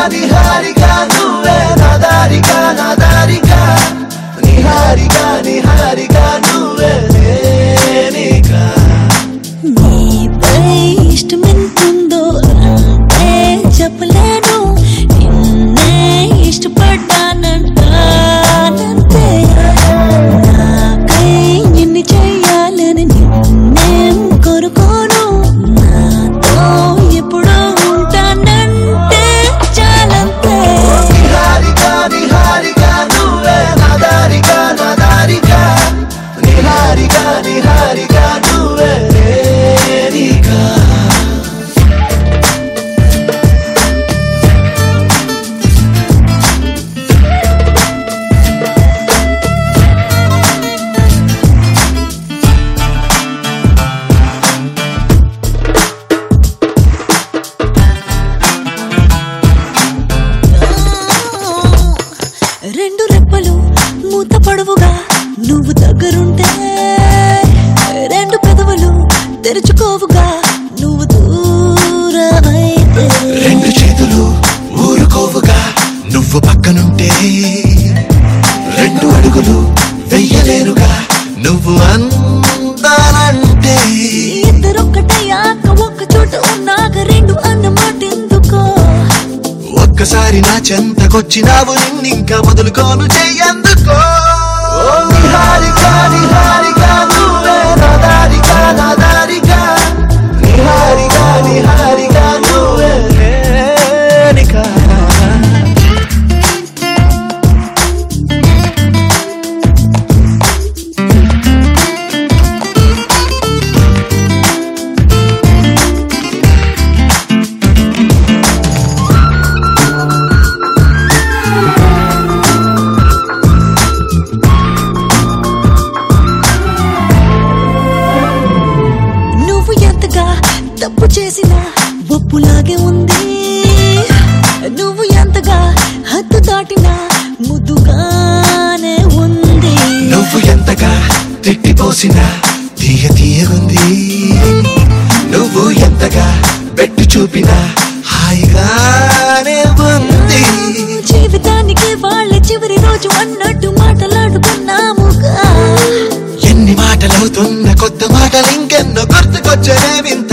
hari hari నువ్వు దగ్గరుంటే రెండు పెదవులు తెరుచుకోవుగా. నువ్వు దూరమైతే. రెండు చేతులు ఊరుకోవుగా. నువ్వు పక్కనుంటే రెండు అడుగులు వెయ్యలేనుగా. నువ్వు అందాలంటే. ఇద్దరొక్కటయ్యాక ఒక్క చోట ఉన్నాక రెండు అన్నమాట ఎందుకో ఒక్కసారి నా చెంతకొచ్చినావు నిన్నింకా వదులుకోను చెయ్యందుకో Oh, honey, honey. తప్పు చేసిన ఒప్పులాగే ఉంది. నువ్వు ఎంతగా హద్దు దాటినా ముద్దుగానే ఉంది. నువ్వు ఎంతగా తిట్టిపోసిన తీయ ఉంది నువ్వు ఎంతగా పెట్టి చూపినా హాయిగానే ఉంది. జీవితానికి వాళ్ళ చివరి రోజు అన్నట్టు మాటలాడుకున్నాము ఎన్ని మాటలవుతున్న కొత్త మాటలు ఇంకెన్నో గుర్తుకొచ్చనే వింత